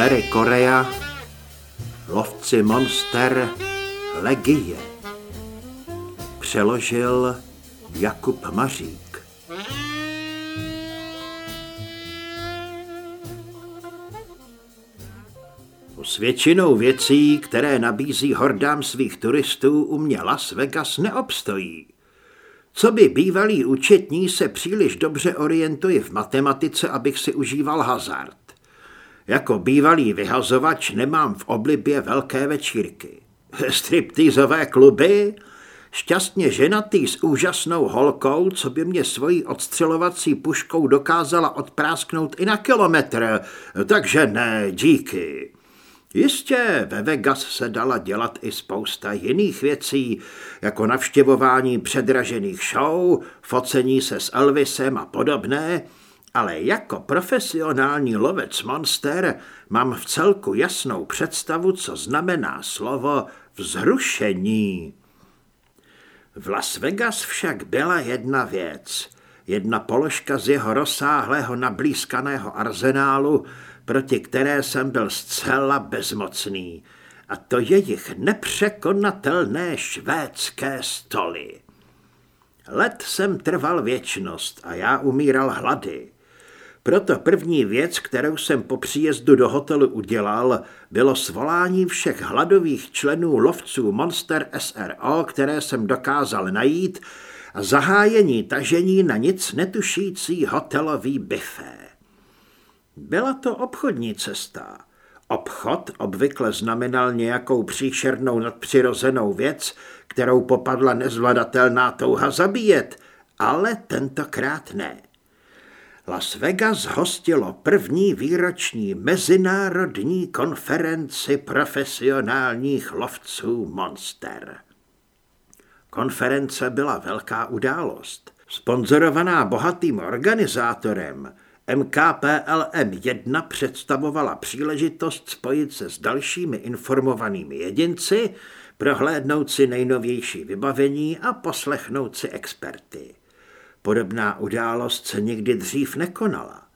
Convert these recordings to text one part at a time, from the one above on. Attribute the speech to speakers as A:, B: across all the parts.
A: Larry Korea, lovci monster Legie. Přeložil Jakub Mařík. S většinou věcí, které nabízí hordám svých turistů, u mě Las Vegas neobstojí. Co by bývalý účetní se příliš dobře orientuje v matematice, abych si užíval hazard. Jako bývalý vyhazovač nemám v oblibě velké večírky. Striptýzové kluby? Šťastně ženatý s úžasnou holkou, co by mě svojí odstřelovací puškou dokázala odprásknout i na kilometr, takže ne, díky. Jistě, ve Vegas se dala dělat i spousta jiných věcí, jako navštěvování předražených show, focení se s Elvisem a podobné, ale jako profesionální lovec monster mám v celku jasnou představu, co znamená slovo vzrušení. V Las Vegas však byla jedna věc, jedna položka z jeho rozsáhlého nablízkaného arzenálu, proti které jsem byl zcela bezmocný, a to jejich nepřekonatelné švédské stoly. Let jsem trval věčnost a já umíral hlady. Proto první věc, kterou jsem po příjezdu do hotelu udělal, bylo svolání všech hladových členů lovců Monster SRO, které jsem dokázal najít, a zahájení tažení na nic netušící hotelový bifé. Byla to obchodní cesta. Obchod obvykle znamenal nějakou příšernou nadpřirozenou věc, kterou popadla nezvladatelná touha zabíjet, ale tentokrát ne. Las Vegas hostilo první výroční mezinárodní konferenci profesionálních lovců Monster. Konference byla velká událost. Sponzorovaná bohatým organizátorem, MKPLM-1 představovala příležitost spojit se s dalšími informovanými jedinci, prohlédnout si nejnovější vybavení a poslechnout si experty. Podobná událost se nikdy dřív nekonala.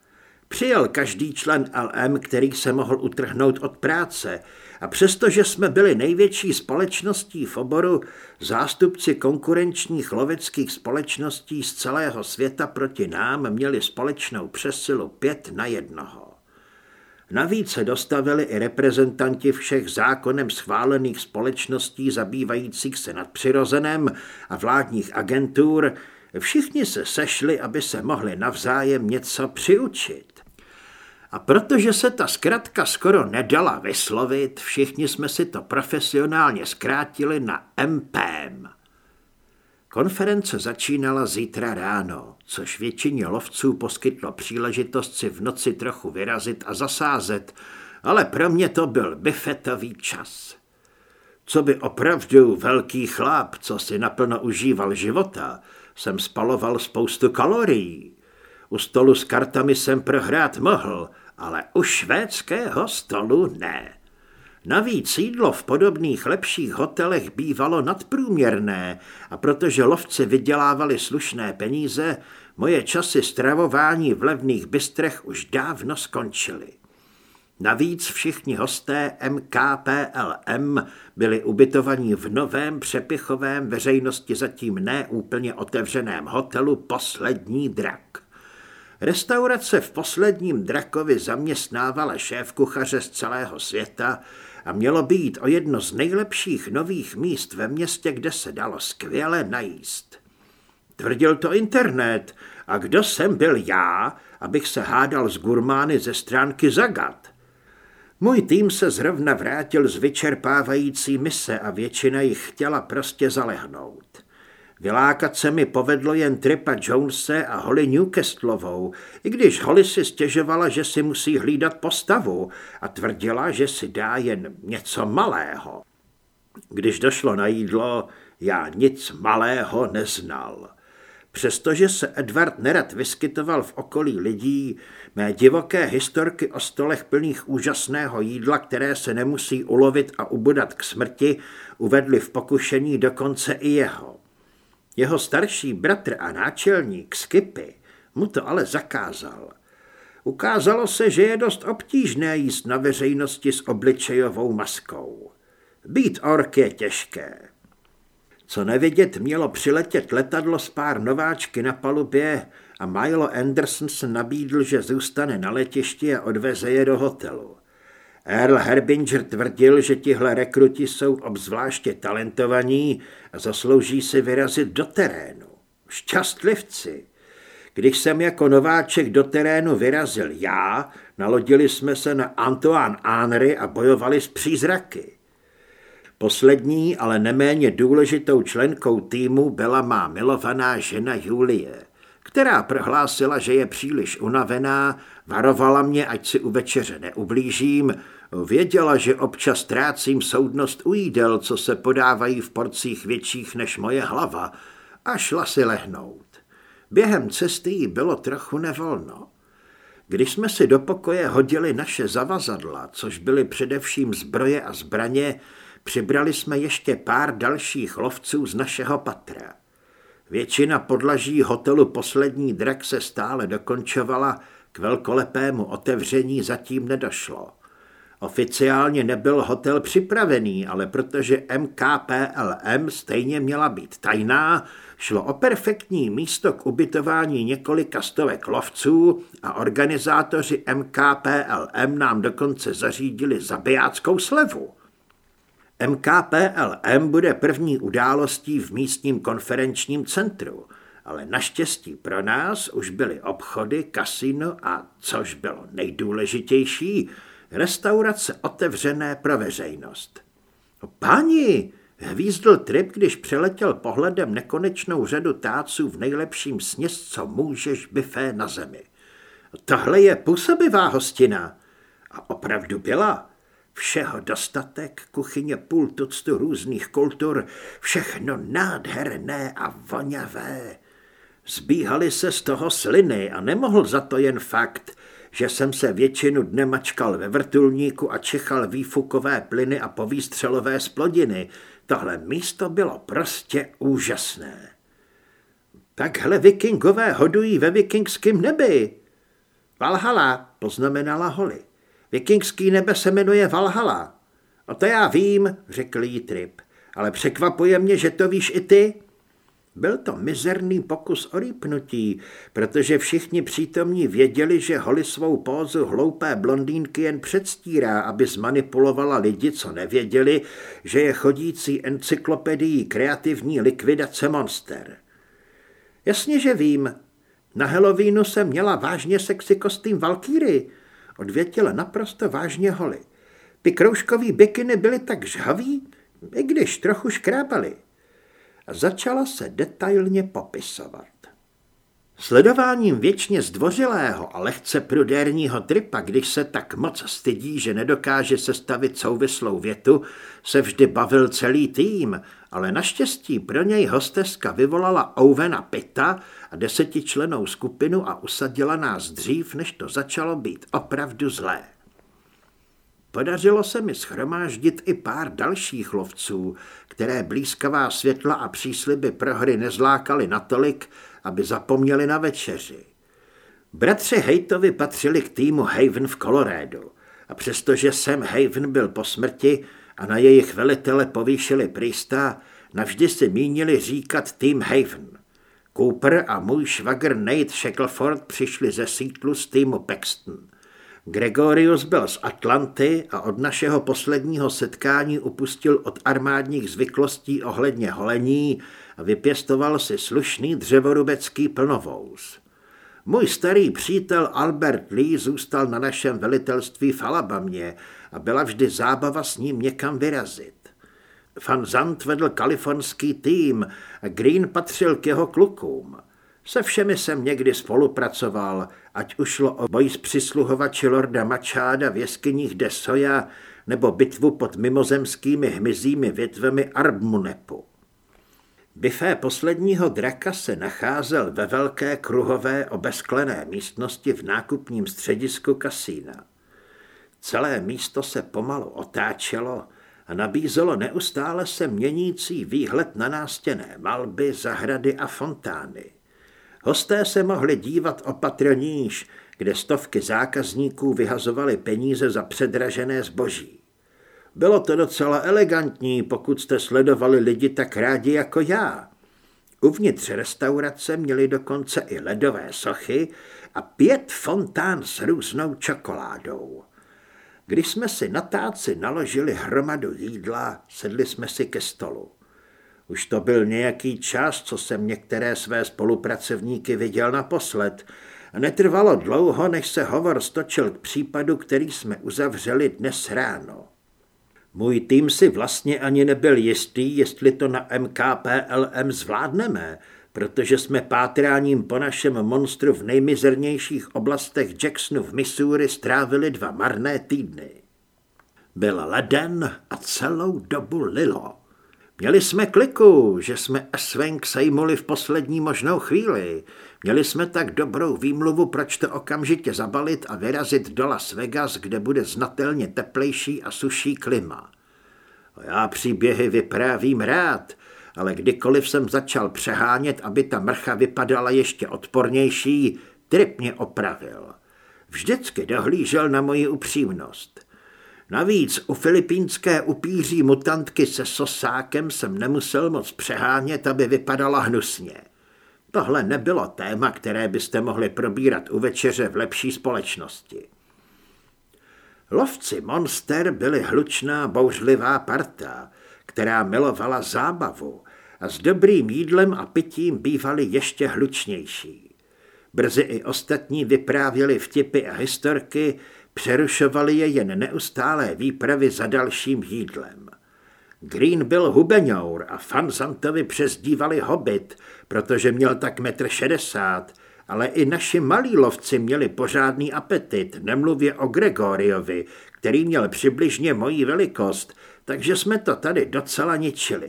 A: Přijel každý člen LM, který se mohl utrhnout od práce a přestože jsme byli největší společností v oboru, zástupci konkurenčních loveckých společností z celého světa proti nám měli společnou přesilu pět na jednoho. Navíc se dostavili i reprezentanti všech zákonem schválených společností zabývajících se nadpřirozenem a vládních agentur, Všichni se sešli, aby se mohli navzájem něco přiučit. A protože se ta zkratka skoro nedala vyslovit, všichni jsme si to profesionálně zkrátili na MPM. Konference začínala zítra ráno, což většině lovců poskytlo příležitost si v noci trochu vyrazit a zasázet, ale pro mě to byl bifetový čas. Co by opravdu velký chlap, co si naplno užíval života, jsem spaloval spoustu kalorií. U stolu s kartami jsem prohrát mohl, ale u švédského stolu ne. Navíc jídlo v podobných lepších hotelech bývalo nadprůměrné a protože lovci vydělávali slušné peníze, moje časy stravování v levných bystrech už dávno skončily. Navíc všichni hosté MKPLM byli ubytovaní v novém přepichovém veřejnosti zatím neúplně otevřeném hotelu Poslední drak. Restaurace v Posledním drakovi zaměstnávala šéf kuchaře z celého světa a mělo být o jedno z nejlepších nových míst ve městě, kde se dalo skvěle najíst. Tvrdil to internet a kdo jsem byl já, abych se hádal s gurmány ze stránky Zagat. Můj tým se zrovna vrátil z vyčerpávající mise a většina jich chtěla prostě zalehnout. Vylákat se mi povedlo jen Tripa Jonese a Holly Newcastlovou, i když Holly si stěžovala, že si musí hlídat postavu a tvrdila, že si dá jen něco malého. Když došlo na jídlo, já nic malého neznal. Přestože se Edward nerad vyskytoval v okolí lidí, mé divoké historky o stolech plných úžasného jídla, které se nemusí ulovit a ubodat k smrti, uvedly v pokušení dokonce i jeho. Jeho starší bratr a náčelník Skipy mu to ale zakázal. Ukázalo se, že je dost obtížné jíst na veřejnosti s obličejovou maskou. Být ork je těžké. Co nevědět, mělo přiletět letadlo s pár nováčky na palubě a Milo Anderson se nabídl, že zůstane na letišti a odveze je do hotelu. Earl Herbinger tvrdil, že tihle rekruti jsou obzvláště talentovaní a zaslouží si vyrazit do terénu. Šťastlivci. Když jsem jako nováček do terénu vyrazil já, nalodili jsme se na Antoine Henry a bojovali s přízraky. Poslední, ale neméně důležitou členkou týmu byla má milovaná žena Julie, která prohlásila, že je příliš unavená, varovala mě, ať si u večeře neublížím, věděla, že občas ztrácím soudnost u jídel, co se podávají v porcích větších než moje hlava, a šla si lehnout. Během cesty jí bylo trochu nevolno. Když jsme si do pokoje hodili naše zavazadla, což byly především zbroje a zbraně, přibrali jsme ještě pár dalších lovců z našeho patra. Většina podlaží hotelu Poslední drak se stále dokončovala, k velkolepému otevření zatím nedošlo. Oficiálně nebyl hotel připravený, ale protože MKPLM stejně měla být tajná, šlo o perfektní místo k ubytování několika stovek lovců a organizátoři MKPLM nám dokonce zařídili zabijáckou slevu. MKPLM bude první událostí v místním konferenčním centru, ale naštěstí pro nás už byly obchody, kasino a, což bylo nejdůležitější, restaurace otevřené pro veřejnost. Páni, hvízdl Trip, když přeletěl pohledem nekonečnou řadu táců v nejlepším sněz, co můžeš bifé na zemi. Tohle je působivá hostina. A opravdu byla. Všeho dostatek, kuchyně půl tuctu různých kultur, všechno nádherné a voňavé. Zbíhaly se z toho sliny a nemohl za to jen fakt, že jsem se většinu dne mačkal ve vrtulníku a čechal výfukové plyny a povýstřelové splodiny. Tohle místo bylo prostě úžasné. Takhle vikingové hodují ve vikingském nebi. Valhala, poznamenala Holly. Vikingský nebe se jmenuje Valhala. O to já vím, řekl jí Trip, ale překvapuje mě, že to víš i ty. Byl to mizerný pokus o rýpnutí, protože všichni přítomní věděli, že Holly svou pózu hloupé blondýnky jen předstírá, aby zmanipulovala lidi, co nevěděli, že je chodící encyklopedií kreativní likvidace monster. Jasně, že vím. Na Halloweenu jsem měla vážně sexy kostým Valkýry, odvětila naprosto vážně Holly. Ty kroužkový bikiny byly tak žhaví, i když trochu škrábaly a začala se detailně popisovat. Sledováním věčně zdvořilého a lehce prudérního tripa, když se tak moc stydí, že nedokáže sestavit souvislou větu, se vždy bavil celý tým, ale naštěstí pro něj hosteska vyvolala Ouvena Pita a desetičlenou skupinu a usadila nás dřív, než to začalo být opravdu zlé. Podařilo se mi schromáždit i pár dalších lovců, které blízkavá světla a přísliby prohry nezlákali natolik, aby zapomněli na večeři. Bratři Hejtovi patřili k týmu Haven v Colorado a přestože Sam Haven byl po smrti a na jejich velitele povýšili prýsta, navždy si mínili říkat tým Haven. Cooper a můj švagr Nate Shackleford přišli ze sítlu z týmu Paxton – Gregorius byl z Atlanty a od našeho posledního setkání upustil od armádních zvyklostí ohledně holení a vypěstoval si slušný dřevorubecký plnovous. Můj starý přítel Albert Lee zůstal na našem velitelství v Alabamě a byla vždy zábava s ním někam vyrazit. Van Zandt vedl kalifornský tým a Green patřil k jeho klukům. Se všemi jsem někdy spolupracoval, ať už šlo o boj s přisluhovači Lorda Mačáda v jeskyních de Soja nebo bitvu pod mimozemskými hmyzími větvemi Arbmunepu. Bifé posledního draka se nacházel ve velké kruhové obesklené místnosti v nákupním středisku kasína. Celé místo se pomalu otáčelo a nabízelo neustále se měnící výhled na nástěné malby, zahrady a fontány. Hosté se mohli dívat opatrně níž, kde stovky zákazníků vyhazovaly peníze za předražené zboží. Bylo to docela elegantní, pokud jste sledovali lidi tak rádi jako já. Uvnitř restaurace měli dokonce i ledové sochy a pět fontán s různou čokoládou. Když jsme si na táci naložili hromadu jídla, sedli jsme si ke stolu. Už to byl nějaký čas, co jsem některé své spolupracovníky viděl naposled. Netrvalo dlouho, než se hovor stočil k případu, který jsme uzavřeli dnes ráno. Můj tým si vlastně ani nebyl jistý, jestli to na MKPLM zvládneme, protože jsme pátráním po našem monstru v nejmizernějších oblastech Jacksonu v Missouri strávili dva marné týdny. Byl leden a celou dobu lilo. Měli jsme kliku, že jsme Svenk sejmuli v poslední možnou chvíli. Měli jsme tak dobrou výmluvu, proč to okamžitě zabalit a vyrazit do Las Vegas, kde bude znatelně teplejší a suší klima. Já příběhy vyprávím rád, ale kdykoliv jsem začal přehánět, aby ta mrcha vypadala ještě odpornější, Trip mě opravil. Vždycky dohlížel na moji upřímnost. Navíc u filipínské upíří mutantky se sosákem jsem nemusel moc přehánět, aby vypadala hnusně. Tohle nebylo téma, které byste mohli probírat u večeře v lepší společnosti. Lovci monster byli hlučná, bouřlivá parta, která milovala zábavu a s dobrým jídlem a pitím bývali ještě hlučnější. Brzy i ostatní vyprávěli vtipy a historky, přerušovali je jen neustálé výpravy za dalším jídlem. Green byl hubeňour a Fanzantovi přezdívali hobit, protože měl tak metr šedesát, ale i naši malí lovci měli pořádný apetit, nemluvě o Gregoriovi, který měl přibližně moji velikost, takže jsme to tady docela ničili.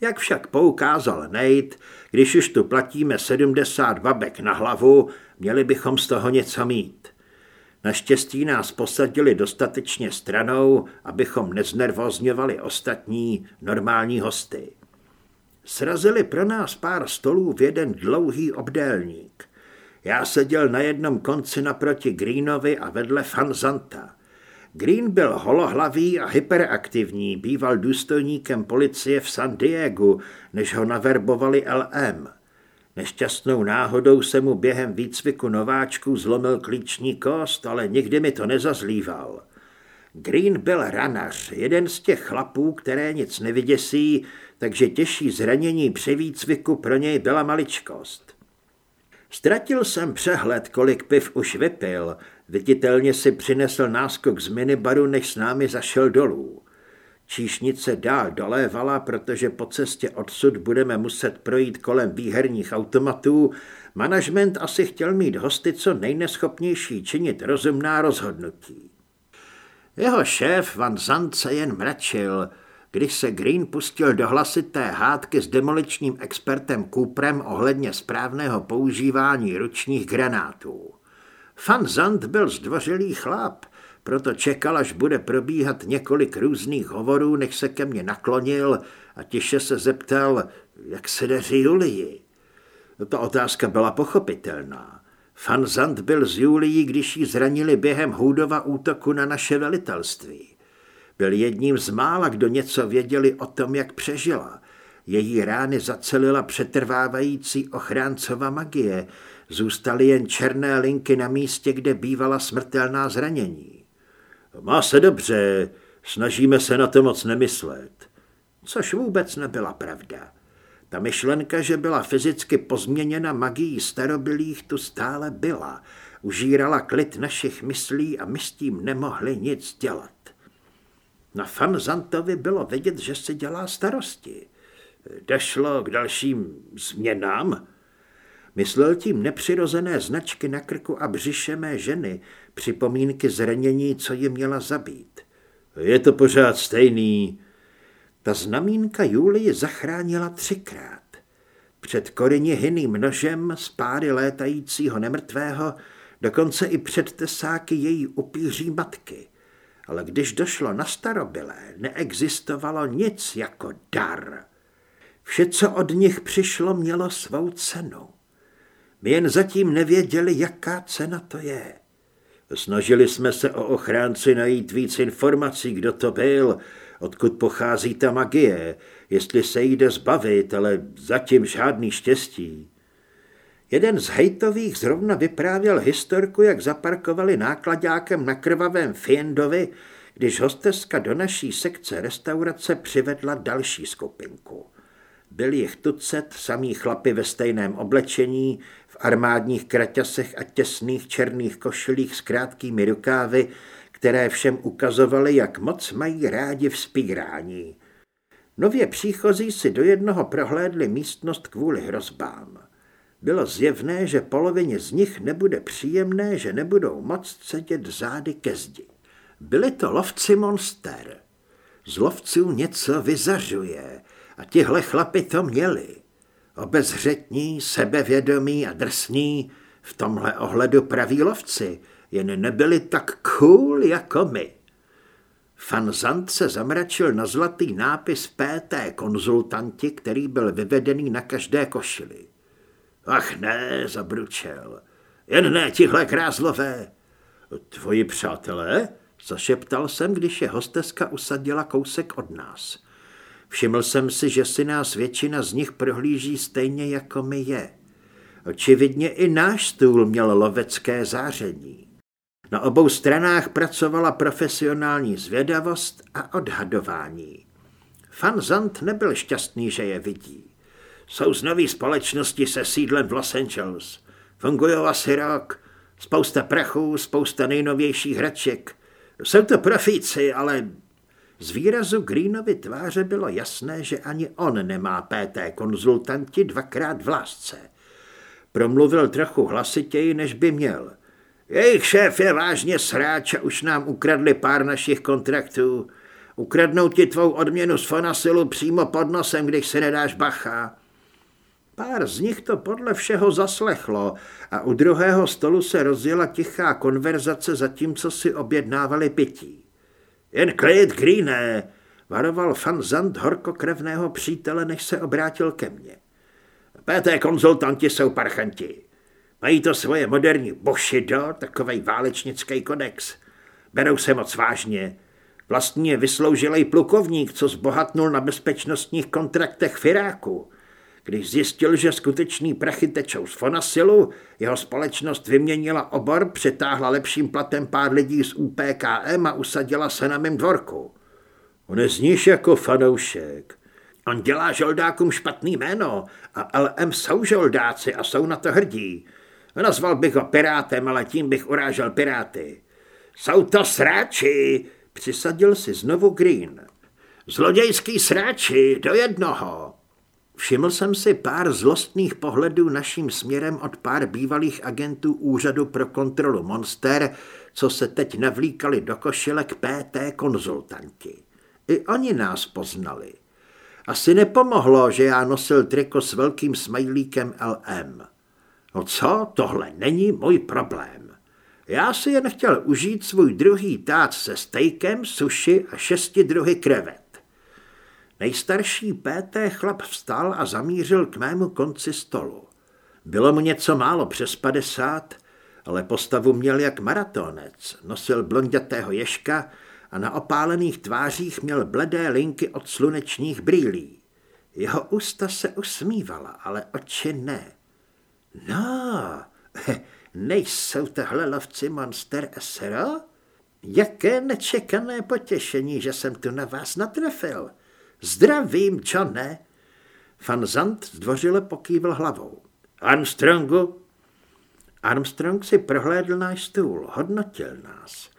A: Jak však poukázal Nate, když už tu platíme 70 babek na hlavu, měli bychom z toho něco mít. Naštěstí nás posadili dostatečně stranou, abychom neznervozňovali ostatní normální hosty. Srazili pro nás pár stolů v jeden dlouhý obdélník. Já seděl na jednom konci naproti Greenovi a vedle Fanzanta. Green byl holohlavý a hyperaktivní, býval důstojníkem policie v San Diego, než ho naverbovali LM. Nešťastnou náhodou se mu během výcviku nováčků zlomil klíční kost, ale nikdy mi to nezazlíval. Green byl ranař, jeden z těch chlapů, které nic nevyděsí, takže těžší zranění při výcviku pro něj byla maličkost. Ztratil jsem přehled, kolik piv už vypil, viditelně si přinesl náskok z minibaru, než s námi zašel dolů. Číšnice dál dolévala, protože po cestě odsud budeme muset projít kolem výherních automatů. Manažment asi chtěl mít hosty co nejneschopnější činit rozumná rozhodnutí. Jeho šéf Van Zandt se jen mračil, když se Green pustil do hlasité hádky s demoličním expertem Cooperem ohledně správného používání ručních granátů. Van Zandt byl zdvořilý chlap, proto čekal, až bude probíhat několik různých hovorů, než se ke mně naklonil a tiše se zeptal, jak se daří Julii. Ta otázka byla pochopitelná. Fanzant byl z Julií, když ji zranili během Hůdova útoku na naše velitelství. Byl jedním z mála, kdo něco věděli o tom, jak přežila. Její rány zacelila přetrvávající ochráncova magie. Zůstaly jen černé linky na místě, kde bývala smrtelná zranění. Má se dobře, snažíme se na to moc nemyslet. Což vůbec nebyla pravda. Ta myšlenka, že byla fyzicky pozměněna magií starobilých, tu stále byla. Užírala klid našich myslí a my s tím nemohli nic dělat. Na Fanzantovi bylo vidět, že se dělá starosti. Došlo k dalším změnám? Myslel tím nepřirozené značky na krku a břiše mé ženy, připomínky zranění, co ji měla zabít. Je to pořád stejný. Ta znamínka Julii zachránila třikrát. Před Korině hyným nožem z páry létajícího nemrtvého, dokonce i před tesáky její upíří matky. Ale když došlo na starobylé, neexistovalo nic jako dar. Vše, co od nich přišlo, mělo svou cenu. My jen zatím nevěděli, jaká cena to je. Snažili jsme se o ochránci najít víc informací, kdo to byl, odkud pochází ta magie, jestli se jde zbavit, ale zatím žádný štěstí. Jeden z hejtových zrovna vyprávěl historku, jak zaparkovali nákladákem na krvavém Fiendovi, když hosteska do naší sekce restaurace přivedla další skupinku. Byl jich tucet, samý chlapi ve stejném oblečení, armádních kraťasech a těsných černých košilích s krátkými rukávy, které všem ukazovaly, jak moc mají rádi vzpírání. Nově příchozí si do jednoho prohlédli místnost kvůli hrozbám. Bylo zjevné, že polovině z nich nebude příjemné, že nebudou moc sedět zády ke zdi. Byli to lovci monster. Z lovců něco vyzařuje a tihle chlapi to měli. Obezřetní, sebevědomí a drsní, v tomhle ohledu praví lovci, jen nebyli tak cool jako my. Fanzant se zamračil na zlatý nápis PT konzultanti, který byl vyvedený na každé košili. Ach ne, zabručel. Jen ne tihle krázlové. Tvoji přátelé? Zašeptal jsem, když je hosteska usadila kousek od nás. Všiml jsem si, že si nás většina z nich prohlíží stejně jako my je. Očividně i náš stůl měl lovecké záření. Na obou stranách pracovala profesionální zvědavost a odhadování. Fanzant nebyl šťastný, že je vidí. Jsou z nový společnosti se sídlem v Los Angeles. Fungují asi rok. Spousta prachů, spousta nejnovějších hraček. Jsou to profíci, ale z výrazu Greenovy tváře bylo jasné, že ani on nemá PT konzultanti dvakrát v lásce. Promluvil trochu hlasitěji, než by měl. Jejich šéf je vážně sráč a už nám ukradli pár našich kontraktů. Ukradnou ti tvou odměnu z Fonasilu přímo pod nosem, když si nedáš bacha. Pár z nich to podle všeho zaslechlo a u druhého stolu se rozjela tichá konverzace, zatímco si objednávali pití. Jen klid, Greené, varoval fanzant horkokrevného přítele, než se obrátil ke mně. PT konzultanti jsou parchanti. Mají to svoje moderní bošido, takovej válečnický kodex. Berou se moc vážně. Vlastně vysloužilej plukovník, co zbohatnul na bezpečnostních kontraktech Firáku. Když zjistil, že skutečný prachy tečou z Fonasilu, jeho společnost vyměnila obor, přitáhla lepším platem pár lidí z UPKM a usadila se na mém dvorku. On zníš jako fanoušek. On dělá žoldákům špatný jméno a LM jsou žoldáci a jsou na to hrdí. Nazval bych ho pirátem, ale tím bych urážel piráty. Jsou to sráči, přisadil si znovu Green. Zlodějský sráči, do jednoho. Všiml jsem si pár zlostných pohledů naším směrem od pár bývalých agentů Úřadu pro kontrolu Monster, co se teď navlíkali do košilek PT konzultanti. I oni nás poznali. Asi nepomohlo, že já nosil triko s velkým smajlíkem LM. No co, tohle není můj problém. Já si jen chtěl užít svůj druhý tác se stejkem, suši a šesti druhy krevet. Nejstarší PT chlap vstal a zamířil k mému konci stolu. Bylo mu něco málo přes padesát, ale postavu měl jak maratonec, nosil blondětého ješka a na opálených tvářích měl bledé linky od slunečních brýlí. Jeho ústa se usmívala, ale oči ne. No, nejsou tohle lovci Monster SRO? Jaké nečekané potěšení, že jsem tu na vás natrefil. Zdravím, Johne. Fanzant zdvořile pokývil hlavou. Armstrongu? Armstrong si prohlédl náš stůl, hodnotil nás.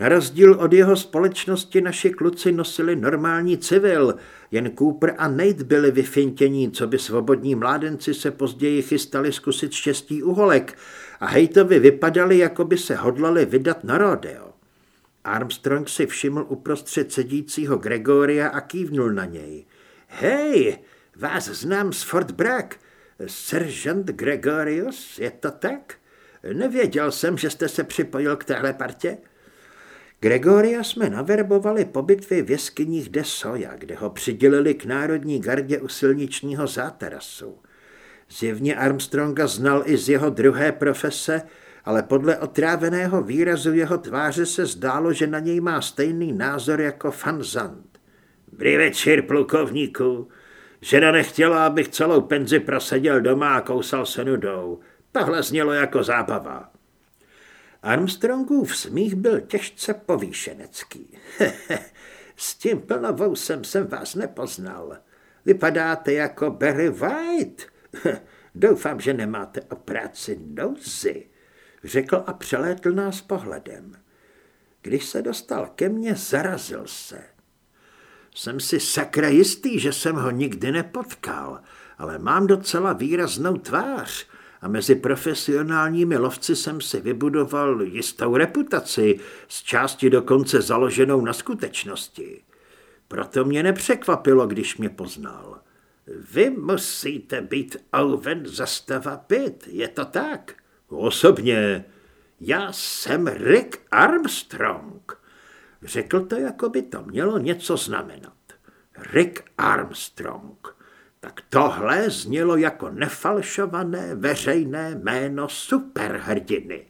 A: Na rozdíl od jeho společnosti naši kluci nosili normální civil, jen Cooper a Nate byli vyfintění, co by svobodní mládenci se později chystali zkusit štěstí u holek a hejtovi vypadali, jako by se hodlali vydat na rodeo. Armstrong si všiml uprostřed sedícího Gregoria a kývnul na něj. Hej, vás znám z Fort Bragg. Seržant Gregorius, je to tak? Nevěděl jsem, že jste se připojil k téhle partě. Gregoria jsme naverbovali po bitvě v jeskyních de Soja, kde ho přidělili k národní gardě u silničního záterasu. Zjevně Armstronga znal i z jeho druhé profese, ale podle otráveného výrazu jeho tváře se zdálo, že na něj má stejný názor jako Fanzant. Dobrý večer, plukovníku. Žena nechtěla, abych celou penzi proseděl doma a kousal se nudou. Tohle znělo jako zábava. Armstrongův smích byl těžce povýšenecký. S tím plnovousem jsem vás nepoznal. Vypadáte jako Barry White. Doufám, že nemáte o práci nouzy, řekl a přelétl nás pohledem. Když se dostal ke mně, zarazil se. Jsem si sakra jistý, že jsem ho nikdy nepotkal, ale mám docela výraznou tvář a mezi profesionálními lovci jsem si vybudoval jistou reputaci, z části dokonce založenou na skutečnosti. Proto mě nepřekvapilo, když mě poznal. Vy musíte být Owen Zastava Pitt, je to tak? Osobně. Já jsem Rick Armstrong. Řekl to, jako by to mělo něco znamenat. Rick Armstrong. Tak tohle znělo jako nefalšované veřejné jméno superhrdiny.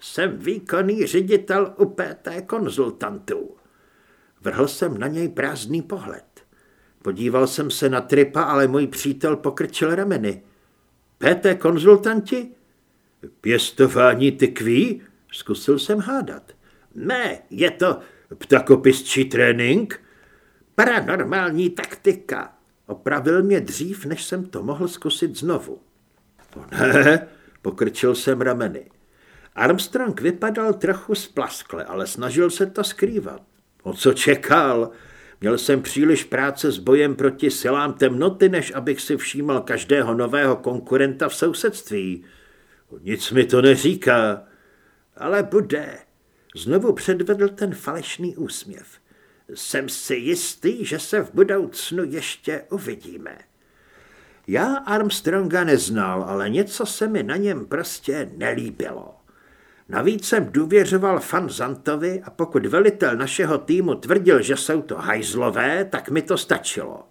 A: Jsem výkonný ředitel UPT konzultantů. Vrhl jsem na něj prázdný pohled. Podíval jsem se na Tripa, ale můj přítel pokrčil rameny. PT konzultanti? Pěstování tykví? Zkusil jsem hádat. Ne, je to ptakopisčí trénink? Paranormální taktika. Opravil mě dřív, než jsem to mohl zkusit znovu. O ne, pokrčil jsem rameny. Armstrong vypadal trochu splaskle, ale snažil se to skrývat. O co čekal? Měl jsem příliš práce s bojem proti silám temnoty, než abych si všímal každého nového konkurenta v sousedství. Nic mi to neříká. Ale bude. Znovu předvedl ten falešný úsměv. Jsem si jistý, že se v budoucnu ještě uvidíme. Já Armstronga neznal, ale něco se mi na něm prostě nelíbilo. Navíc jsem důvěřoval fan Zantovi a pokud velitel našeho týmu tvrdil, že jsou to hajzlové, tak mi to stačilo.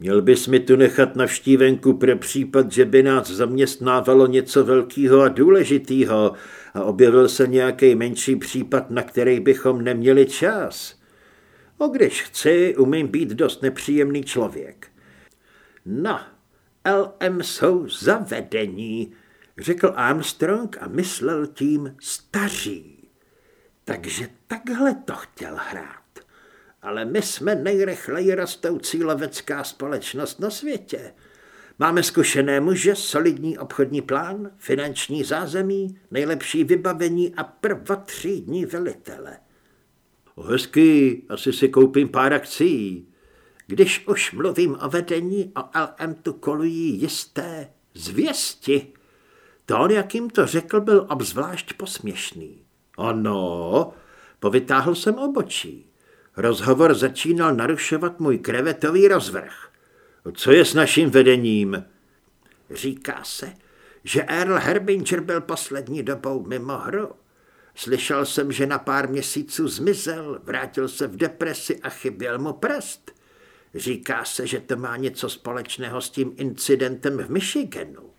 A: Měl bys mi tu nechat navštívenku pro případ, že by nás zaměstnávalo něco velkého a důležitého a objevil se nějaký menší případ, na který bychom neměli čas. O když chci, umím být dost nepříjemný člověk. No, LM jsou zavedení, řekl Armstrong a myslel tím staří. Takže takhle to chtěl hrát. Ale my jsme nejrychleji rostoucí lovecká společnost na světě. Máme zkušené muže, solidní obchodní plán, finanční zázemí, nejlepší vybavení a prvotřídní velitele. Hezký, asi si koupím pár akcí. Když už mluvím o vedení, o LM tu kolují jisté zvěsti. Tón, jakým to řekl, byl obzvlášť posměšný. Ano, povytáhl jsem obočí. Rozhovor začínal narušovat můj krevetový rozvrh. Co je s naším vedením? Říká se, že Earl Herbinger byl poslední dobou mimo hru. Slyšel jsem, že na pár měsíců zmizel, vrátil se v depresi a chyběl mu prst. Říká se, že to má něco společného s tím incidentem v Michiganu.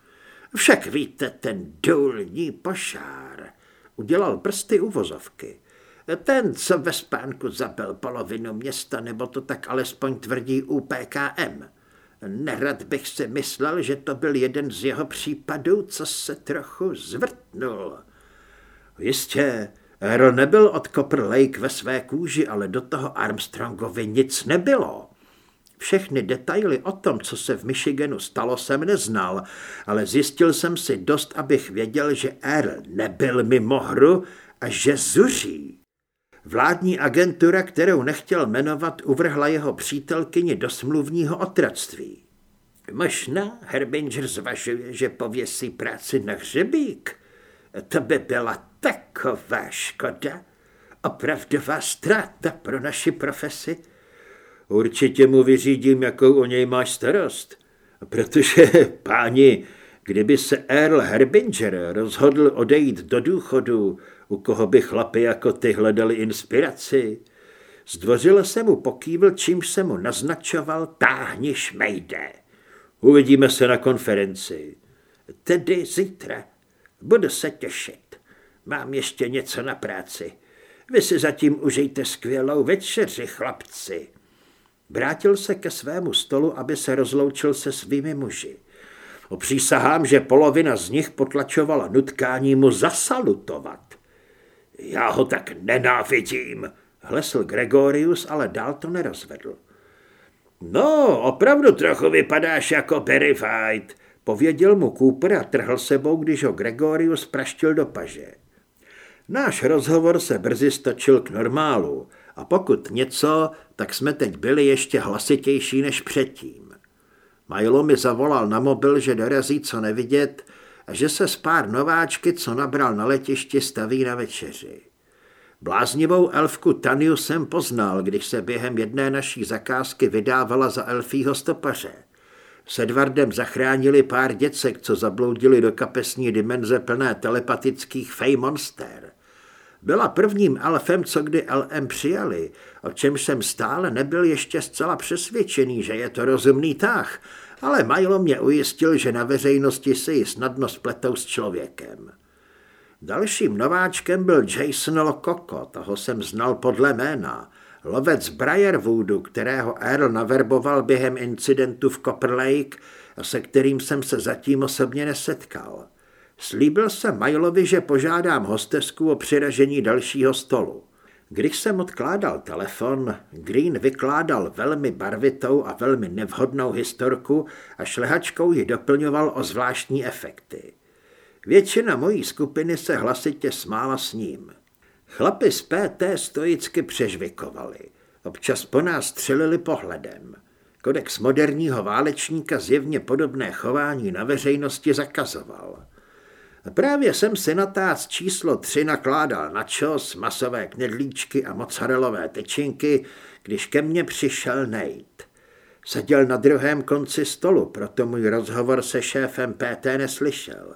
A: Však víte, ten důlní pošár udělal prsty uvozovky. Ten, co ve spánku zabil polovinu města, nebo to tak alespoň tvrdí UPKM. Nerad bych si myslel, že to byl jeden z jeho případů, co se trochu zvrtnul. Jistě, Earl nebyl od Copper Lake ve své kůži, ale do toho Armstrongovi nic nebylo. Všechny detaily o tom, co se v Michiganu stalo, jsem neznal, ale zjistil jsem si dost, abych věděl, že Earl nebyl mimo hru a že zuří. Vládní agentura, kterou nechtěl jmenovat, uvrhla jeho přítelkyni do smluvního otractví. Možná Herbinger zvažuje, že pověsí práci na hřebík. To by byla taková škoda. Opravdová ztráta pro naši profesi. Určitě mu vyřídím, jakou o něj máš starost. Protože, páni, kdyby se Earl Herbinger rozhodl odejít do důchodu, u koho by chlapi jako ty hledali inspiraci, zdvořile se mu pokývil, čímž se mu naznačoval táhni šmejde. Uvidíme se na konferenci. Tedy zítra. Budu se těšit. Mám ještě něco na práci. Vy si zatím užijte skvělou večeři, chlapci. Vrátil se ke svému stolu, aby se rozloučil se svými muži. Opřísahám, že polovina z nich potlačovala nutkání mu zasalutovat. Já ho tak nenávidím, hlesl Gregorius, ale dál to nerozvedl. No, opravdu trochu vypadáš jako Barry White, pověděl mu Cooper a trhl sebou, když ho Gregorius praštil do paže. Náš rozhovor se brzy stočil k normálu a pokud něco, tak jsme teď byli ještě hlasitější než předtím. Milo mi zavolal na mobil, že dorazí co nevidět a že se s pár nováčky, co nabral na letišti, staví na večeři. Bláznivou elfku Taniu jsem poznal, když se během jedné naší zakázky vydávala za elfího stopaře. S Edwardem zachránili pár děcek, co zabloudili do kapesní dimenze plné telepatických fej monster. Byla prvním elfem, co kdy LM přijali, o čem jsem stále nebyl ještě zcela přesvědčený, že je to rozumný tah, ale Milo mě ujistil, že na veřejnosti si ji snadno spletou s člověkem. Dalším nováčkem byl Jason Lokoko, toho jsem znal podle jména, lovec Briarwoodu, kterého Earl naverboval během incidentu v Copper Lake a se kterým jsem se zatím osobně nesetkal. Slíbil jsem Milovi, že požádám hostesku o přiražení dalšího stolu. Když jsem odkládal telefon, Green vykládal velmi barvitou a velmi nevhodnou historku a šlehačkou ji doplňoval o zvláštní efekty. Většina mojí skupiny se hlasitě smála s ním. Chlapi z PT stoicky přežvikovali. Občas po nás střelili pohledem. Kodex moderního válečníka zjevně podobné chování na veřejnosti zakazoval. Právě jsem si natác číslo tři nakládal na čos, masové knedlíčky a mozzarellové tyčinky, když ke mně přišel Nate. Seděl na druhém konci stolu, proto můj rozhovor se šéfem PT neslyšel.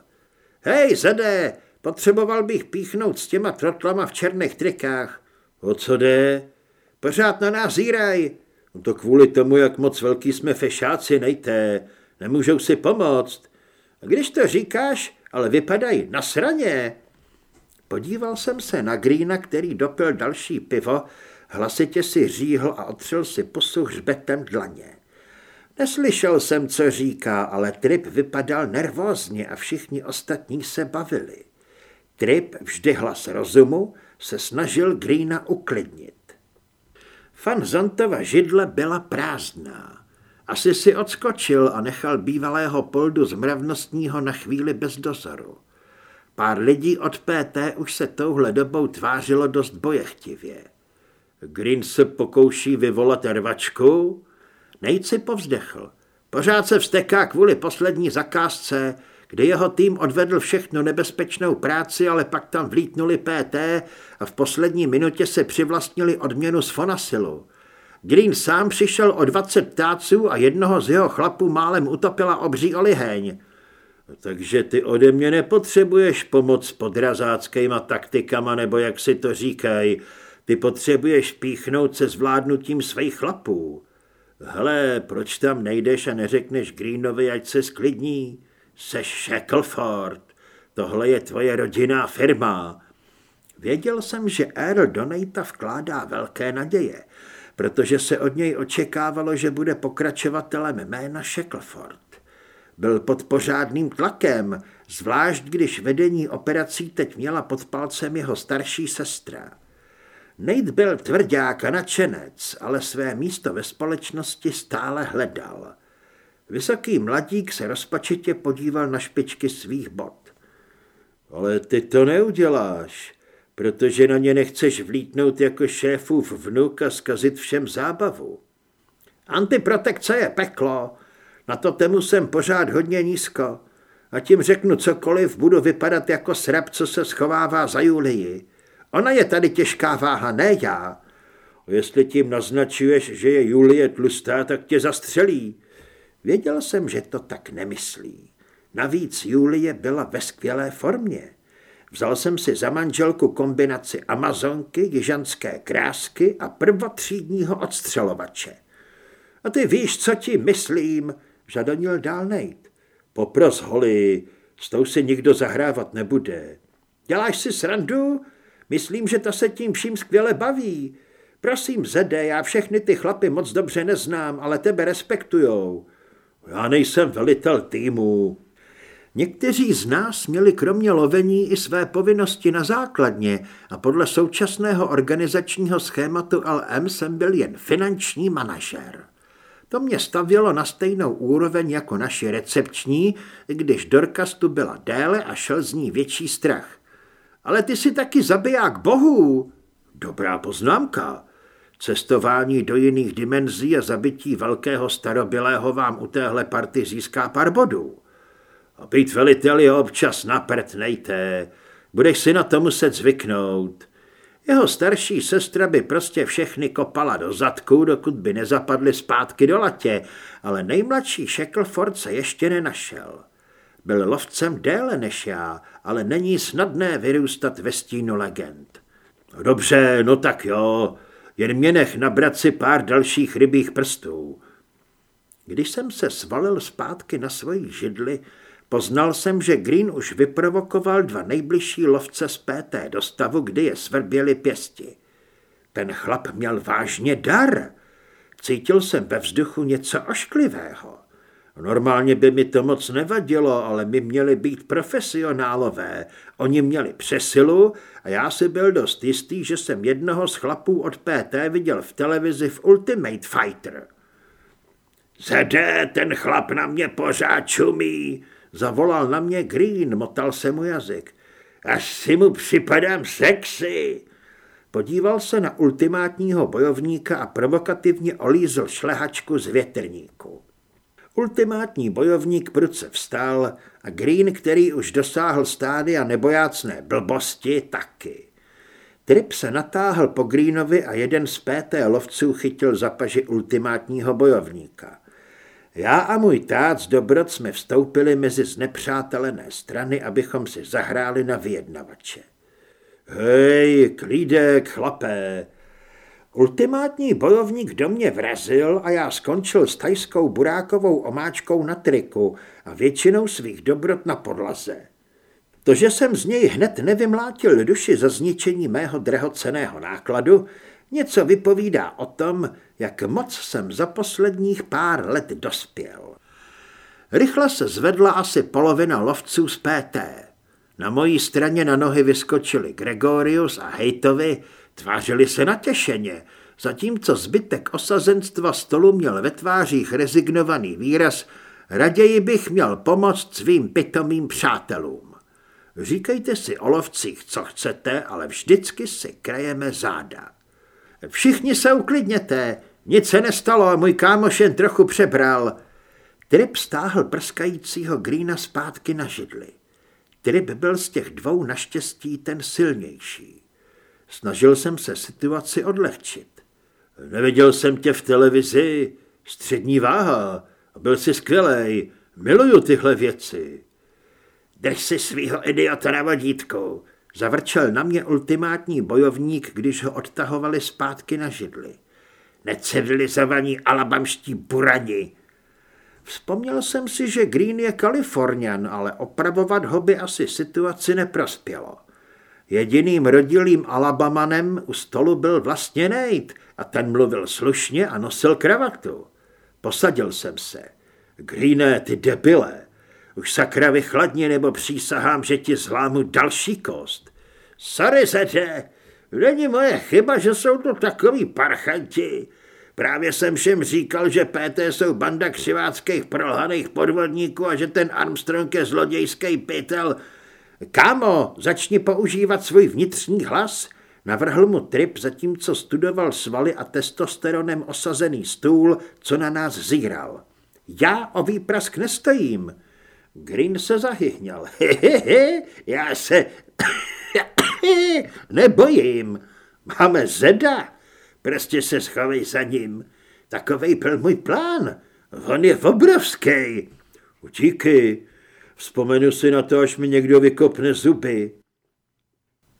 A: Hej, Zede, potřeboval bych píchnout s těma trotlama v černých trikách. O co jde? Pořád na nás zíraj. No to kvůli tomu, jak moc velký jsme fešáci, nejte. Nemůžou si pomoct. A když to říkáš, ale vypadají na sraně. Podíval jsem se na Greena, který dopil další pivo, hlasitě si říhl a otřel si pusu hřbetem dlaně. Neslyšel jsem, co říká, ale Trip vypadal nervózně a všichni ostatní se bavili. Trip, vždy hlas rozumu, se snažil Greena uklidnit. Fanzantova židle byla prázdná. Asi si odskočil a nechal bývalého poldu z mravnostního na chvíli bez dozoru. Pár lidí od PT už se touhle dobou tvářilo dost bojechtivě. Green se pokouší vyvolat rvačku? Nejci povzdechl. Pořád se vsteká kvůli poslední zakázce, kdy jeho tým odvedl všechno nebezpečnou práci, ale pak tam vlítnuli PT a v poslední minutě se přivlastnili odměnu z Fonasilu. Green sám přišel o 20 ptáců a jednoho z jeho chlapů málem utopila obří oliheň. Takže ty ode mě nepotřebuješ pomoc podrazáckýma taktikama, nebo jak si to říkají. Ty potřebuješ píchnout se zvládnutím svých chlapů. Hele, proč tam nejdeš a neřekneš Greenovi, ať se sklidní? Seš Shackleford. Tohle je tvoje rodinná firma. Věděl jsem, že Earl Donata vkládá velké naděje protože se od něj očekávalo, že bude pokračovatelem jména Shackleford. Byl pod pořádným tlakem, zvlášť když vedení operací teď měla pod palcem jeho starší sestra. Nate byl tvrdák a nadšenec, ale své místo ve společnosti stále hledal. Vysoký mladík se rozpačitě podíval na špičky svých bot. Ale ty to neuděláš protože na ně nechceš vlítnout jako šéfův vnuk a zkazit všem zábavu. Antiprotekce je peklo, na to temu jsem pořád hodně nízko. A tím řeknu cokoliv, budu vypadat jako srab, co se schovává za Julii. Ona je tady těžká váha, ne já. A jestli tím naznačuješ, že je Julie tlustá, tak tě zastřelí. Věděl jsem, že to tak nemyslí. Navíc Julie byla ve skvělé formě. Vzal jsem si za manželku kombinaci amazonky, jižanské krásky a prvotřídního odstřelovače. A ty víš, co ti myslím? žadanil dál nejt. Popros, Holly, s tou se nikdo zahrávat nebude. Děláš si srandu? Myslím, že ta se tím vším skvěle baví. Prosím, Zede, já všechny ty chlapy moc dobře neznám, ale tebe respektujou. Já nejsem velitel týmu. Někteří z nás měli kromě lovení i své povinnosti na základně a podle současného organizačního schématu LM jsem byl jen finanční manažer. To mě stavělo na stejnou úroveň jako naši recepční, když Dorkas tu byla déle a šel z ní větší strach. Ale ty si taky zabiják bohů. Dobrá poznámka. Cestování do jiných dimenzí a zabití velkého starobylého vám u téhle party získá pár bodů. A být velitel je občas nejte. Budeš si na to muset zvyknout. Jeho starší sestra by prostě všechny kopala do zadku, dokud by nezapadly zpátky do latě, ale nejmladší Shackleford se ještě nenašel. Byl lovcem déle než já, ale není snadné vyrůstat ve stínu legend. Dobře, no tak jo, jen mě nech nabrat si pár dalších rybích prstů. Když jsem se svalil zpátky na svoji židli, Poznal jsem, že Green už vyprovokoval dva nejbližší lovce z PT do stavu, kdy je svrběli pěsti. Ten chlap měl vážně dar. Cítil jsem ve vzduchu něco ošklivého. Normálně by mi to moc nevadilo, ale my měli být profesionálové. Oni měli přesilu a já si byl dost jistý, že jsem jednoho z chlapů od PT viděl v televizi v Ultimate Fighter. Zede, ten chlap na mě pořád čumí, Zavolal na mě Green, motal se mu jazyk. Až si mu připadám sexy. Podíval se na ultimátního bojovníka a provokativně olízl šlehačku z větrníku. Ultimátní bojovník prudce vstal a Green, který už dosáhl stády a nebojácné blbosti, taky. Trip se natáhl po Greenovi a jeden z PT lovců chytil za paži ultimátního bojovníka. Já a můj tác Dobrot jsme vstoupili mezi znepřátelené strany, abychom si zahráli na vyjednavače. Hej, klídek, chlapé. Ultimátní bojovník do mě vrazil a já skončil s tajskou burákovou omáčkou na triku a většinou svých dobrot na podlaze. To, že jsem z něj hned nevymlátil duši za zničení mého drahoceného nákladu, něco vypovídá o tom, jak moc jsem za posledních pár let dospěl. Rychle se zvedla asi polovina lovců z PT. Na mojí straně na nohy vyskočili Gregorius a Hejtovi, tvářili se natěšeně, zatímco zbytek osazenstva stolu měl ve tvářích rezignovaný výraz Raději bych měl pomoct svým pitomým přátelům. Říkejte si o lovcích, co chcete, ale vždycky si krajeme záda. Všichni se uklidněte, nic se nestalo, můj kámoš jen trochu přebral. Trip stáhl prskajícího Greena zpátky na židli. Trip byl z těch dvou naštěstí ten silnější. Snažil jsem se situaci odlehčit. Neviděl jsem tě v televizi, střední váha, byl jsi skvělej, miluju tyhle věci. Drž si svýho idiota na vodítku, Zavrčel na mě ultimátní bojovník, když ho odtahovali zpátky na židli. Necivilizovaní alabamští burani. Vzpomněl jsem si, že Green je Kalifornian, ale opravovat ho by asi situaci neprospělo. Jediným rodilým Alabamanem u stolu byl vlastně Nate a ten mluvil slušně a nosil kravatu. Posadil jsem se. Greené, ty debile, už sakra vychladně nebo přísahám, že ti zlámu další kost. Sorry, Sete, není moje chyba, že jsou to takový parchanti. Právě jsem všem říkal, že PT jsou banda křiváckých prolhaných podvodníků a že ten Armstrong je zlodějský pytel. Kámo, začni používat svůj vnitřní hlas. Navrhl mu trip, zatímco studoval svaly a testosteronem osazený stůl, co na nás zíral. Já o výprask nestojím. Green se zahyhněl. Hehehe, já se nebojím. Máme Zeda. Prostě se schovej za ním. Takovej byl můj plán. On je obrovský. Utíky. Vzpomenu si na to, až mi někdo vykopne zuby.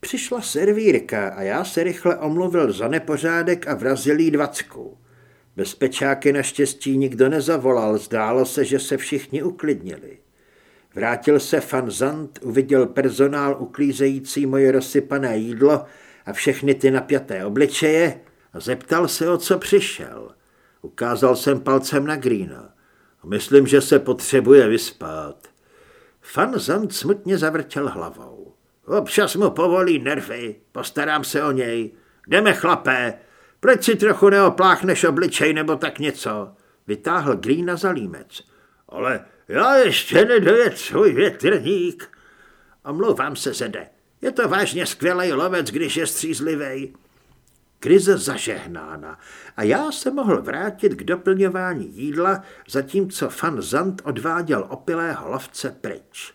A: Přišla servírka a já se rychle omluvil za nepořádek a vrazil jí dvacku. Bezpečáky naštěstí nikdo nezavolal, zdálo se, že se všichni uklidnili. Vrátil se fan Zant, uviděl personál uklízející moje rozsypané jídlo a všechny ty napjaté obličeje a zeptal se, o co přišel. Ukázal jsem palcem na Greena. Myslím, že se potřebuje vyspat. Fan Zant smutně zavrtěl hlavou. Občas mu povolí nervy, postarám se o něj. Jdeme, chlapé, proč si trochu neopláchneš obličej nebo tak něco? Vytáhl Greena za límec. Ale já ještě nedojet svůj větrník. Omlouvám se, Zede. Je to vážně skvělý lovec, když je střízlivý. Krize zažehnána a já se mohl vrátit k doplňování jídla, zatímco fan Zant odváděl opilého lovce pryč.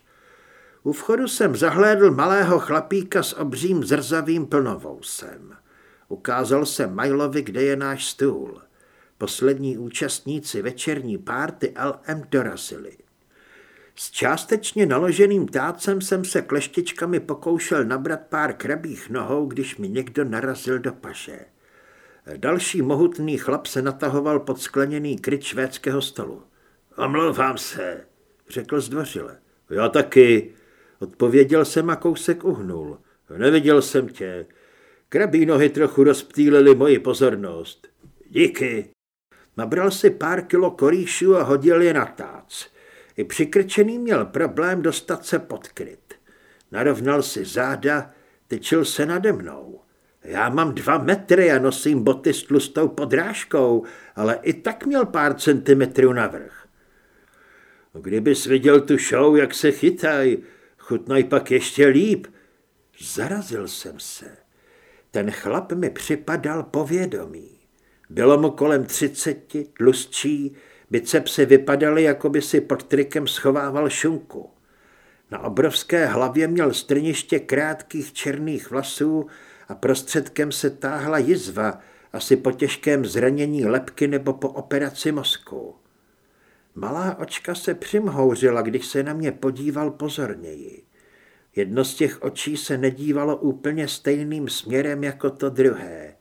A: U vchodu jsem zahlédl malého chlapíka s obřím zrzavým plnovousem. Ukázal se Majlovi, kde je náš stůl. Poslední účastníci večerní párty LM dorazili. S částečně naloženým tácem jsem se kleštičkami pokoušel nabrat pár krabých nohou, když mi někdo narazil do paže. Další mohutný chlap se natahoval pod skleněný kryt švédského stolu. Omlouvám se, řekl zdvořile. Já taky, odpověděl jsem a kousek uhnul. Neviděl jsem tě. Krabí nohy trochu rozptýlily moji pozornost. Díky. Nabral si pár kilo korýšů a hodil je na tác. I přikrčený měl problém dostat se pod kryt. Narovnal si záda, tyčil se nade mnou. Já mám dva metry a nosím boty s tlustou podrážkou, ale i tak měl pár centimetrů navrh. Kdybys viděl tu show, jak se chytaj, chutnaj pak ještě líp. Zarazil jsem se. Ten chlap mi připadal povědomý. Bylo mu kolem třiceti, tlustší, bicepsy vypadaly, jako by si pod trikem schovával šunku. Na obrovské hlavě měl strniště krátkých černých vlasů a prostředkem se táhla jizva, asi po těžkém zranění lepky nebo po operaci mozku. Malá očka se přimhouřila, když se na mě podíval pozorněji. Jedno z těch očí se nedívalo úplně stejným směrem jako to druhé.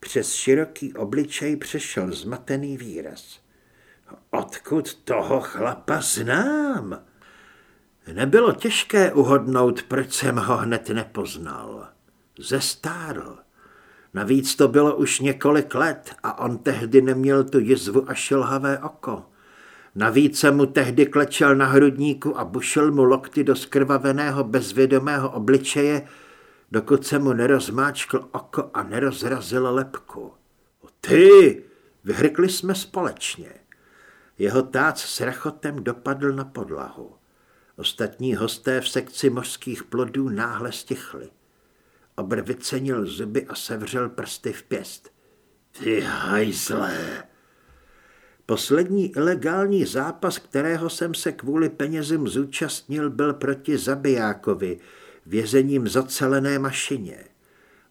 A: Přes široký obličej přešel zmatený výraz. Odkud toho chlapa znám? Nebylo těžké uhodnout, proč jsem ho hned nepoznal. Zestárl. Navíc to bylo už několik let a on tehdy neměl tu jizvu a šilhavé oko. Navíc se mu tehdy klečel na hrudníku a bušil mu lokty do skrvaveného bezvědomého obličeje, dokud se mu nerozmáčkl oko a nerozrazil lepku. Ty! Vyhrkli jsme společně. Jeho tác s rachotem dopadl na podlahu. Ostatní hosté v sekci mořských plodů náhle stichli. Obr vycenil zuby a sevřel prsty v pěst. Ty hajzlé! Poslední ilegální zápas, kterého jsem se kvůli penězům zúčastnil, byl proti zabijákovi, vězením zacelené mašině.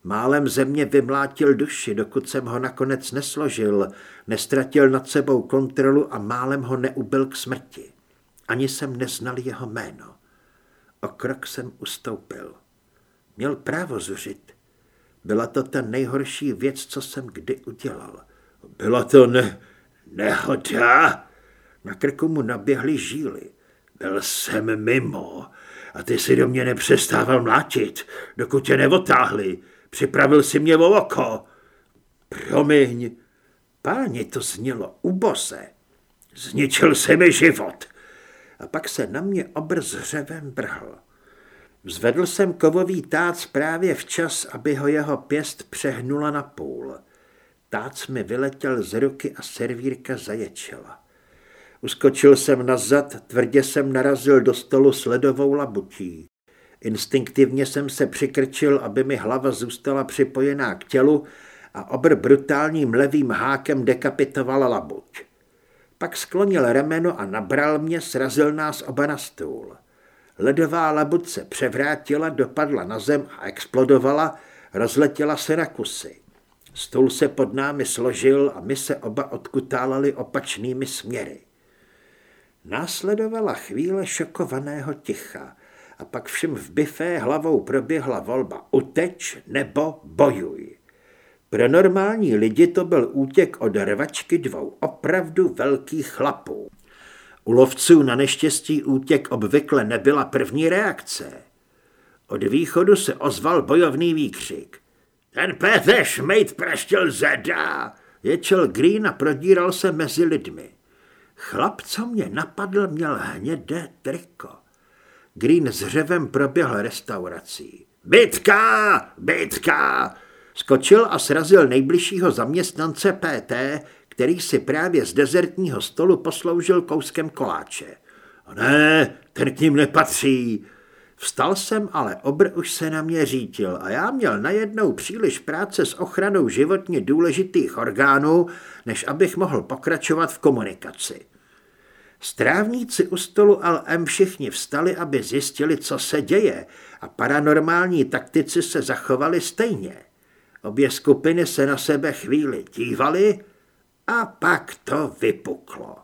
A: Málem země vymlátil duši, dokud jsem ho nakonec nesložil, nestratil nad sebou kontrolu a málem ho neubil k smrti. Ani jsem neznal jeho jméno. O krok jsem ustoupil. Měl právo zuřit. Byla to ta nejhorší věc, co jsem kdy udělal. Byla to ne... nehoda? Na krku mu naběhly žíly. Byl jsem mimo a ty si do mě nepřestával mlátit, dokud tě neotáhli. Připravil si mě o oko. Promiň. Páni, to znělo ubose. Zničil se mi život. A pak se na mě obrz hřevem brhl. Vzvedl jsem kovový tác právě včas, aby ho jeho pěst přehnula na půl. Tác mi vyletěl z ruky a servírka zaječela. Uskočil jsem nazad, tvrdě jsem narazil do stolu s ledovou labutí. Instinktivně jsem se přikrčil, aby mi hlava zůstala připojená k tělu a obr brutálním levým hákem dekapitoval labuť. Pak sklonil remeno a nabral mě, srazil nás oba na stůl. Ledová labuť se převrátila, dopadla na zem a explodovala, rozletěla se na kusy. Stůl se pod námi složil a my se oba odkutálali opačnými směry. Následovala chvíle šokovaného ticha a pak všem v bifé hlavou proběhla volba uteč nebo bojuj. Pro normální lidi to byl útěk od rvačky dvou opravdu velkých chlapů. U lovců na neštěstí útěk obvykle nebyla první reakce. Od východu se ozval bojovný výkřik. Ten Petr Schmidt praštil zeda, ječel Green a prodíral se mezi lidmi. Chlap, co mě napadl, měl hnědé triko. Green s řevem proběhl restaurací. Bitka! Bitka! Skočil a srazil nejbližšího zaměstnance PT, který si právě z dezertního stolu posloužil kouskem koláče. Ne, ten k ním nepatří. Vstal jsem, ale obr už se na mě řítil a já měl najednou příliš práce s ochranou životně důležitých orgánů, než abych mohl pokračovat v komunikaci. Strávníci u stolu LM všichni vstali, aby zjistili, co se děje a paranormální taktici se zachovali stejně. Obě skupiny se na sebe chvíli dívaly a pak to vypuklo.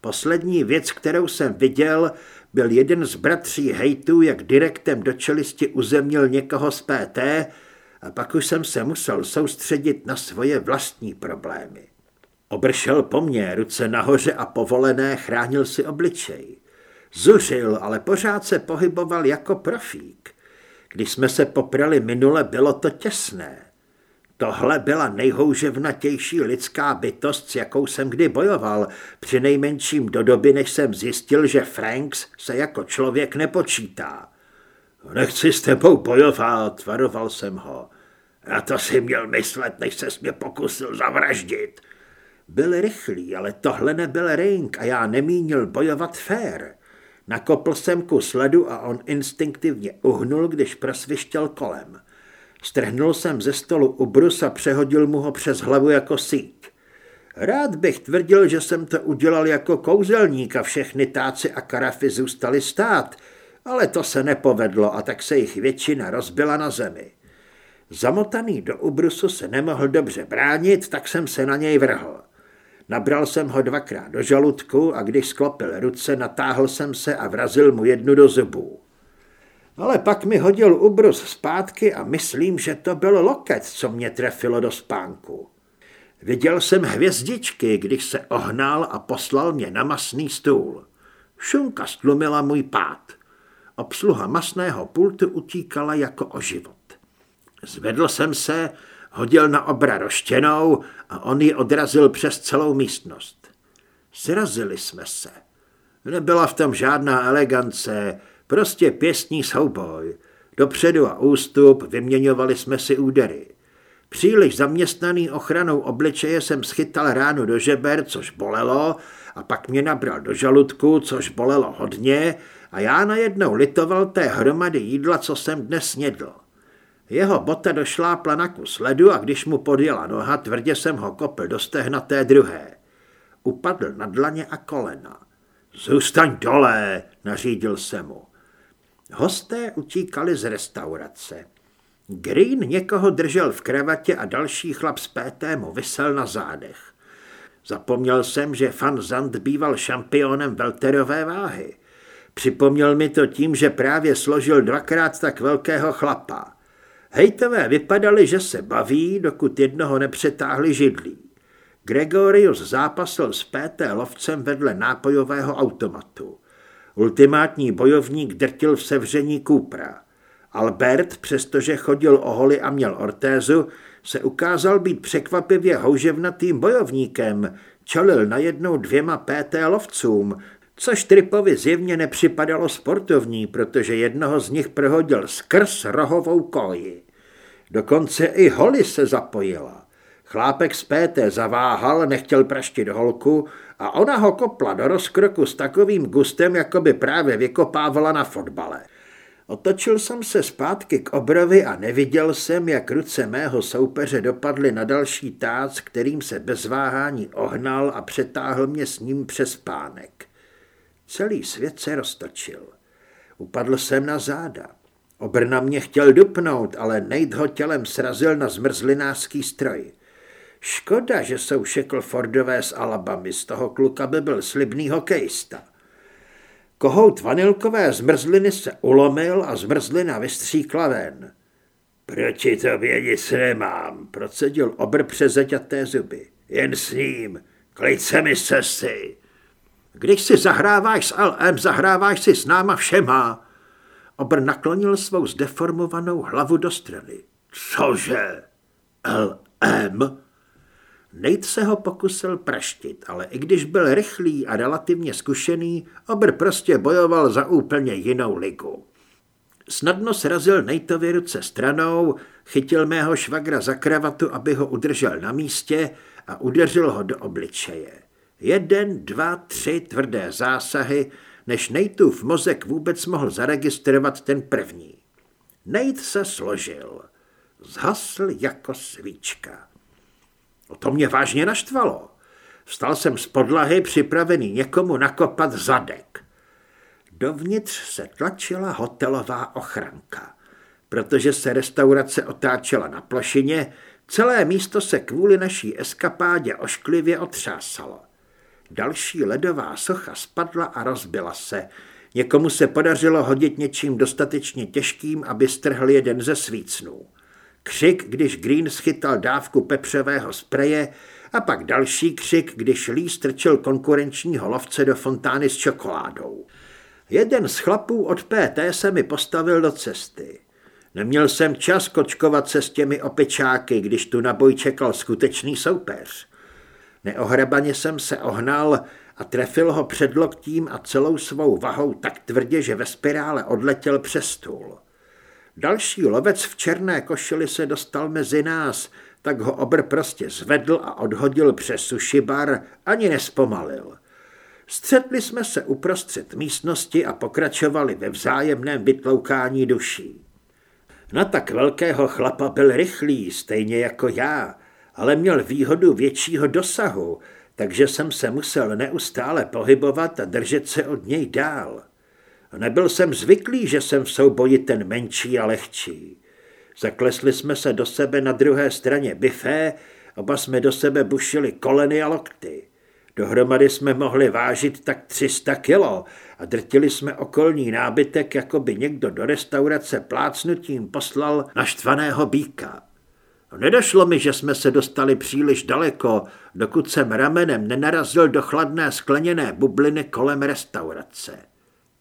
A: Poslední věc, kterou jsem viděl, byl jeden z bratří hejtů, jak direktem do čelisti uzemnil někoho z PT a pak už jsem se musel soustředit na svoje vlastní problémy. Obršel po mně, ruce nahoře a povolené, chránil si obličej. Zuřil, ale pořád se pohyboval jako profík. Když jsme se poprali minule, bylo to těsné. Tohle byla nejhouževnatější lidská bytost, s jakou jsem kdy bojoval, při nejmenším do doby, než jsem zjistil, že Franks se jako člověk nepočítá. Nechci s tebou bojovat, varoval jsem ho. A to si měl myslet, než se mě pokusil zavraždit. Byl rychlý, ale tohle nebyl ring a já nemínil bojovat fér. Nakopl jsem ku sledu a on instinktivně uhnul, když prosvištěl kolem. Strhnul jsem ze stolu ubrus a přehodil mu ho přes hlavu jako síť. Rád bych tvrdil, že jsem to udělal jako kouzelník a všechny táci a karafy zůstaly stát, ale to se nepovedlo a tak se jich většina rozbila na zemi. Zamotaný do ubrusu se nemohl dobře bránit, tak jsem se na něj vrhl. Nabral jsem ho dvakrát do žaludku a když sklopil ruce, natáhl jsem se a vrazil mu jednu do zubů. Ale pak mi hodil ubrus zpátky a myslím, že to byl loket, co mě trefilo do spánku. Viděl jsem hvězdičky, když se ohnal a poslal mě na masný stůl. Šunka stlumila můj pád. Obsluha masného pultu utíkala jako o život. Zvedl jsem se, hodil na obra roštěnou a on ji odrazil přes celou místnost. Zrazili jsme se. Nebyla v tom žádná elegance, Prostě pěstní souboj. Dopředu a ústup vyměňovali jsme si údery. Příliš zaměstnaný ochranou obličeje jsem schytal ránu do žeber, což bolelo, a pak mě nabral do žaludku, což bolelo hodně, a já najednou litoval té hromady jídla, co jsem dnes snědl. Jeho bota došlápla na kus ledu a když mu podjela noha, tvrdě jsem ho kopl do stehna té druhé. Upadl na dlaně a kolena. Zůstaň dole, nařídil jsem mu. Hosté utíkali z restaurace. Green někoho držel v kravatě a další chlap z PT mu vysel na zádech. Zapomněl jsem, že Van Zandt býval šampionem velterové váhy. Připomněl mi to tím, že právě složil dvakrát tak velkého chlapa. Hejtové vypadali, že se baví, dokud jednoho nepřetáhli židlí. Gregorius zápasil s PT lovcem vedle nápojového automatu. Ultimátní bojovník drtil v sevření Kupra. Albert, přestože chodil o holy a měl ortézu, se ukázal být překvapivě houževnatým bojovníkem, čelil najednou dvěma PT lovcům, což Tripovi zjevně nepřipadalo sportovní, protože jednoho z nich prohodil skrz rohovou koji. Dokonce i Holly se zapojila. Chlápek z PT zaváhal, nechtěl praštit holku a ona ho kopla do rozkroku s takovým gustem, jako by právě vykopávala na fotbale. Otočil jsem se zpátky k obrovi a neviděl jsem, jak ruce mého soupeře dopadly na další tác, kterým se bez váhání ohnal a přetáhl mě s ním přes pánek. Celý svět se roztočil. Upadl jsem na záda. Obr na mě chtěl dupnout, ale Nate ho tělem srazil na zmrzlinářský stroj. Škoda, že jsou Shacklefordové z Alabamy, z toho kluka by byl slibný hokejista. Kohout vanilkové zmrzliny se ulomil a zmrzlina vystříkla ven. Proti tobě nic nemám, procedil obr přes zaťaté zuby. Jen s ním, klid se mi z. Když si zahráváš s LM, zahráváš si s náma všema. Obr naklonil svou zdeformovanou hlavu do strany. Cože? LM? Nate se ho pokusil praštit, ale i když byl rychlý a relativně zkušený, Obr prostě bojoval za úplně jinou ligu. Snadno srazil Nateovi ruce stranou, chytil mého švagra za kravatu, aby ho udržel na místě a udeřil ho do obličeje. Jeden, dva, tři tvrdé zásahy, než Nateův mozek vůbec mohl zaregistrovat ten první. Nate se složil. Zhasl jako svíčka. O to mě vážně naštvalo. Vstal jsem z podlahy připravený někomu nakopat zadek. Dovnitř se tlačila hotelová ochranka. Protože se restaurace otáčela na plošině, celé místo se kvůli naší eskapádě ošklivě otřásalo. Další ledová socha spadla a rozbila se. Někomu se podařilo hodit něčím dostatečně těžkým, aby strhl jeden ze svícnů. Křik, když Green schytal dávku pepřového spreje a pak další křik, když Lee strčil konkurenčního lovce do fontány s čokoládou. Jeden z chlapů od PT se mi postavil do cesty. Neměl jsem čas kočkovat se s těmi opečáky, když tu na boj čekal skutečný soupeř. Neohrabaně jsem se ohnal a trefil ho před loktím a celou svou vahou tak tvrdě, že ve spirále odletěl přes stůl. Další lovec v černé košili se dostal mezi nás, tak ho obr prostě zvedl a odhodil přes suši bar, ani nespomalil. Střetli jsme se uprostřed místnosti a pokračovali ve vzájemném vytloukání duší. Na tak velkého chlapa byl rychlý, stejně jako já, ale měl výhodu většího dosahu, takže jsem se musel neustále pohybovat a držet se od něj dál. Nebyl jsem zvyklý, že jsem v souboji ten menší a lehčí. Zaklesli jsme se do sebe na druhé straně bifé, oba jsme do sebe bušili koleny a lokty. Dohromady jsme mohli vážit tak 300 kilo a drtili jsme okolní nábytek, jako by někdo do restaurace plácnutím poslal naštvaného býka. Nedošlo mi, že jsme se dostali příliš daleko, dokud jsem ramenem nenarazil do chladné skleněné bubliny kolem restaurace.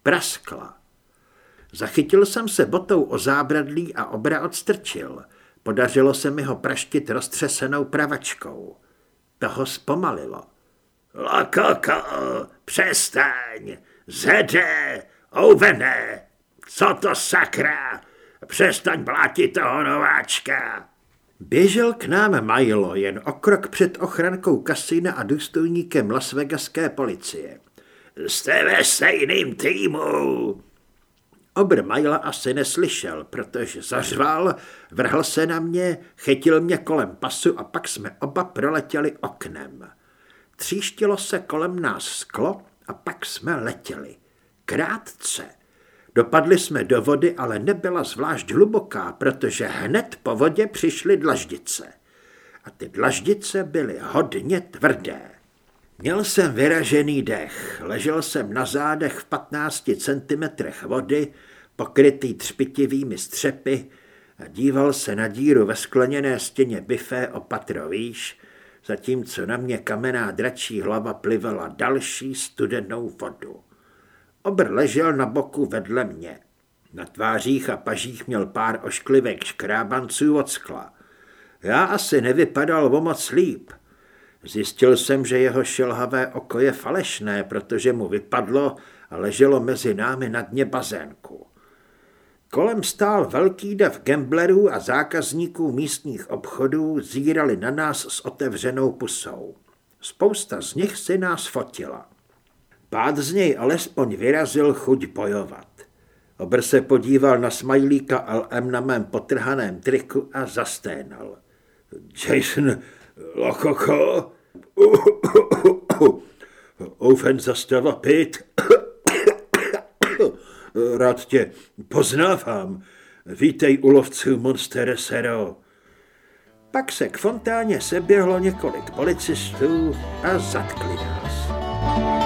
A: Praskla. Zachytil jsem se botou o zábradlí a obra odstrčil. Podařilo se mi ho praštit roztřesenou pravačkou. Toho zpomalilo. Lokoko, přestaň! Zede, ouvené! Co to sakra? Přestaň blátit toho nováčka! Běžel k nám Milo jen o krok před ochrankou kasína a důstojníkem Las Vegaské policie. Jste ve stejným týmu. Obr Majla asi neslyšel, protože zařval, vrhl se na mě, chytil mě kolem pasu a pak jsme oba proletěli oknem. Tříštilo se kolem nás sklo a pak jsme letěli. Krátce. Dopadli jsme do vody, ale nebyla zvlášť hluboká, protože hned po vodě přišly dlaždice. A ty dlaždice byly hodně tvrdé. Měl jsem vyražený dech, ležel jsem na zádech v 15 centimetrech vody, pokrytý třpitivými střepy a díval se na díru ve skleněné stěně bifé o patro výš, zatímco na mě kamená dračí hlava plivala další studenou vodu. Obr ležel na boku vedle mě. Na tvářích a pažích měl pár ošklivek škrábanců od skla. Já asi nevypadal o moc líp. Zjistil jsem, že jeho šelhavé oko je falešné, protože mu vypadlo a leželo mezi námi na dně bazénku. Kolem stál velký dav gamblerů a zákazníků místních obchodů zírali na nás s otevřenou pusou. Spousta z nich si nás fotila. Pád z něj alespoň vyrazil chuť bojovat. Obr se podíval na smajlíka LM na mém potrhaném triku a zasténal. Jason Lokoko? Oufen zastava pit? Rád tě poznávám. Vítej u lovců Monster Sero. Pak se k fontáně seběhlo několik policistů a zatkli nás.